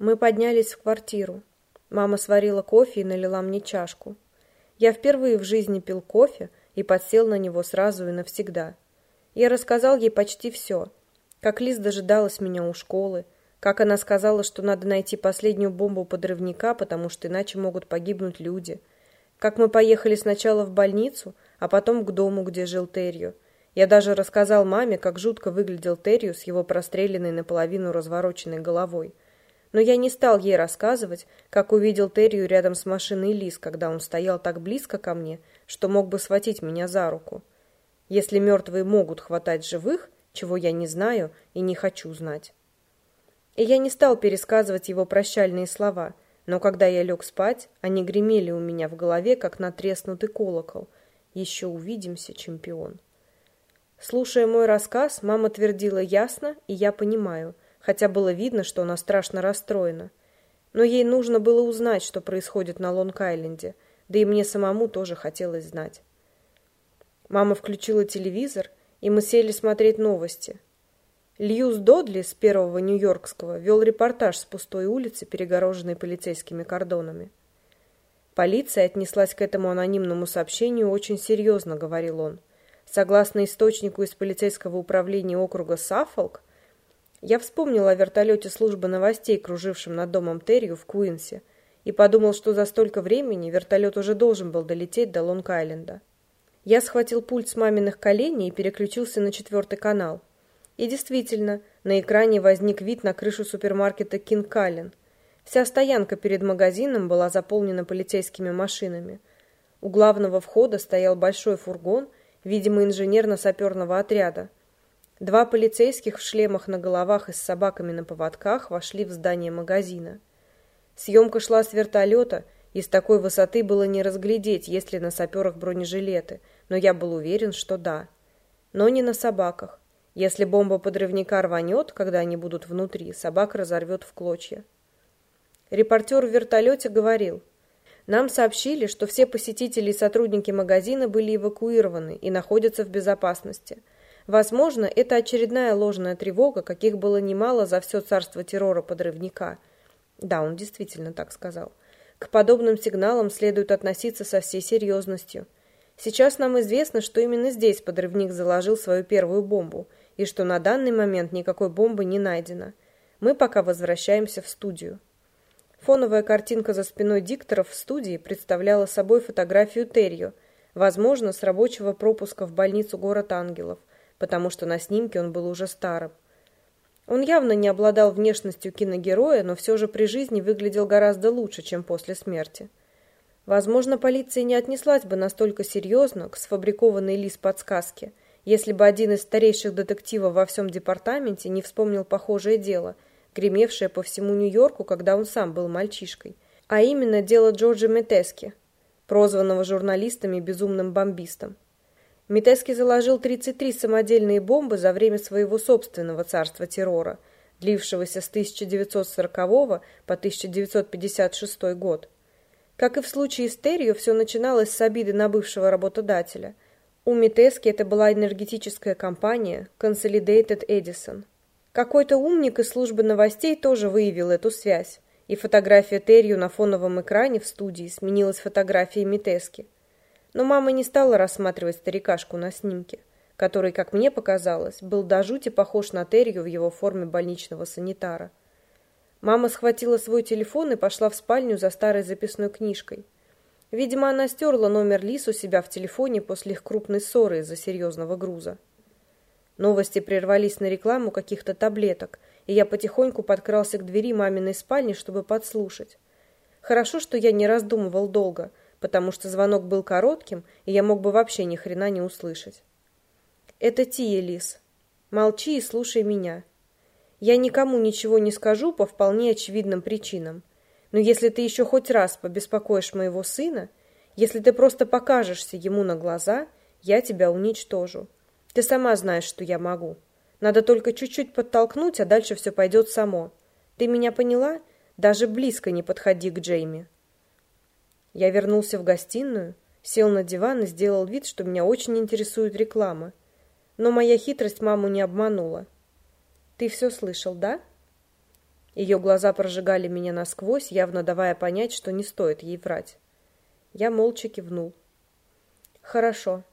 Мы поднялись в квартиру. Мама сварила кофе и налила мне чашку. Я впервые в жизни пил кофе и подсел на него сразу и навсегда. Я рассказал ей почти все. Как Лиз дожидалась меня у школы, как она сказала, что надо найти последнюю бомбу подрывника, потому что иначе могут погибнуть люди. Как мы поехали сначала в больницу, а потом к дому, где жил Террио. Я даже рассказал маме, как жутко выглядел Террио с его простреленной наполовину развороченной головой. Но я не стал ей рассказывать, как увидел Террию рядом с машиной Лис, когда он стоял так близко ко мне, что мог бы схватить меня за руку. Если мертвые могут хватать живых, чего я не знаю и не хочу знать. И я не стал пересказывать его прощальные слова, но когда я лег спать, они гремели у меня в голове, как натреснутый колокол. «Еще увидимся, чемпион». Слушая мой рассказ, мама твердила ясно, и я понимаю – хотя было видно, что она страшно расстроена. Но ей нужно было узнать, что происходит на Лонг-Айленде, да и мне самому тоже хотелось знать. Мама включила телевизор, и мы сели смотреть новости. Льюс Додли с первого Нью-Йоркского вел репортаж с пустой улицы, перегороженной полицейскими кордонами. Полиция отнеслась к этому анонимному сообщению очень серьезно, говорил он. Согласно источнику из полицейского управления округа Саффолк, я вспомнил о вертолете службы новостей, кружившем над домом Террию в Куинсе, и подумал, что за столько времени вертолет уже должен был долететь до Лонг-Айленда. Я схватил пульт с маминых коленей и переключился на четвертый канал. И действительно, на экране возник вид на крышу супермаркета «Кинг Каллен». Вся стоянка перед магазином была заполнена полицейскими машинами. У главного входа стоял большой фургон, видимо, инженерно-саперного отряда – Два полицейских в шлемах на головах и с собаками на поводках вошли в здание магазина. Съемка шла с вертолета, и с такой высоты было не разглядеть, есть ли на саперах бронежилеты, но я был уверен, что да. Но не на собаках. Если бомба подрывника рванет, когда они будут внутри, собак разорвет в клочья. Репортер в вертолете говорил, «Нам сообщили, что все посетители и сотрудники магазина были эвакуированы и находятся в безопасности». Возможно, это очередная ложная тревога, каких было немало за все царство террора подрывника. Да, он действительно так сказал. К подобным сигналам следует относиться со всей серьезностью. Сейчас нам известно, что именно здесь подрывник заложил свою первую бомбу, и что на данный момент никакой бомбы не найдено. Мы пока возвращаемся в студию. Фоновая картинка за спиной дикторов в студии представляла собой фотографию Террио, возможно, с рабочего пропуска в больницу город Ангелов, потому что на снимке он был уже старым. Он явно не обладал внешностью киногероя, но все же при жизни выглядел гораздо лучше, чем после смерти. Возможно, полиция не отнеслась бы настолько серьезно к сфабрикованной Лис подсказке, если бы один из старейших детективов во всем департаменте не вспомнил похожее дело, гремевшее по всему Нью-Йорку, когда он сам был мальчишкой, а именно дело Джорджа Метески, прозванного журналистами безумным бомбистом. Митески заложил 33 самодельные бомбы за время своего собственного царства террора, длившегося с 1940 по 1956 год. Как и в случае с Террио, все начиналось с обиды на бывшего работодателя. У Митески это была энергетическая компания Consolidated Edison. Какой-то умник из службы новостей тоже выявил эту связь, и фотография Террио на фоновом экране в студии сменилась фотографией Митески – но мама не стала рассматривать старикашку на снимке, который, как мне показалось, был до жути похож на Террию в его форме больничного санитара. Мама схватила свой телефон и пошла в спальню за старой записной книжкой. Видимо, она стерла номер Лис у себя в телефоне после их крупной ссоры из-за серьезного груза. Новости прервались на рекламу каких-то таблеток, и я потихоньку подкрался к двери маминой спальни, чтобы подслушать. Хорошо, что я не раздумывал долго, потому что звонок был коротким, и я мог бы вообще ни хрена не услышать. Это Тия, Лис. Молчи и слушай меня. Я никому ничего не скажу по вполне очевидным причинам. Но если ты еще хоть раз побеспокоишь моего сына, если ты просто покажешься ему на глаза, я тебя уничтожу. Ты сама знаешь, что я могу. Надо только чуть-чуть подтолкнуть, а дальше все пойдет само. Ты меня поняла? Даже близко не подходи к Джейми. Я вернулся в гостиную, сел на диван и сделал вид, что меня очень интересует реклама. Но моя хитрость маму не обманула. «Ты все слышал, да?» Ее глаза прожигали меня насквозь, явно давая понять, что не стоит ей врать. Я молча кивнул. «Хорошо.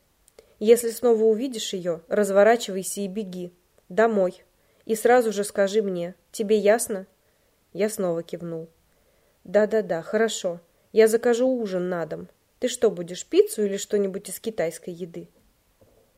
Если снова увидишь ее, разворачивайся и беги. Домой. И сразу же скажи мне. Тебе ясно?» Я снова кивнул. «Да-да-да, хорошо. Я закажу ужин на дом. Ты что, будешь пиццу или что-нибудь из китайской еды?»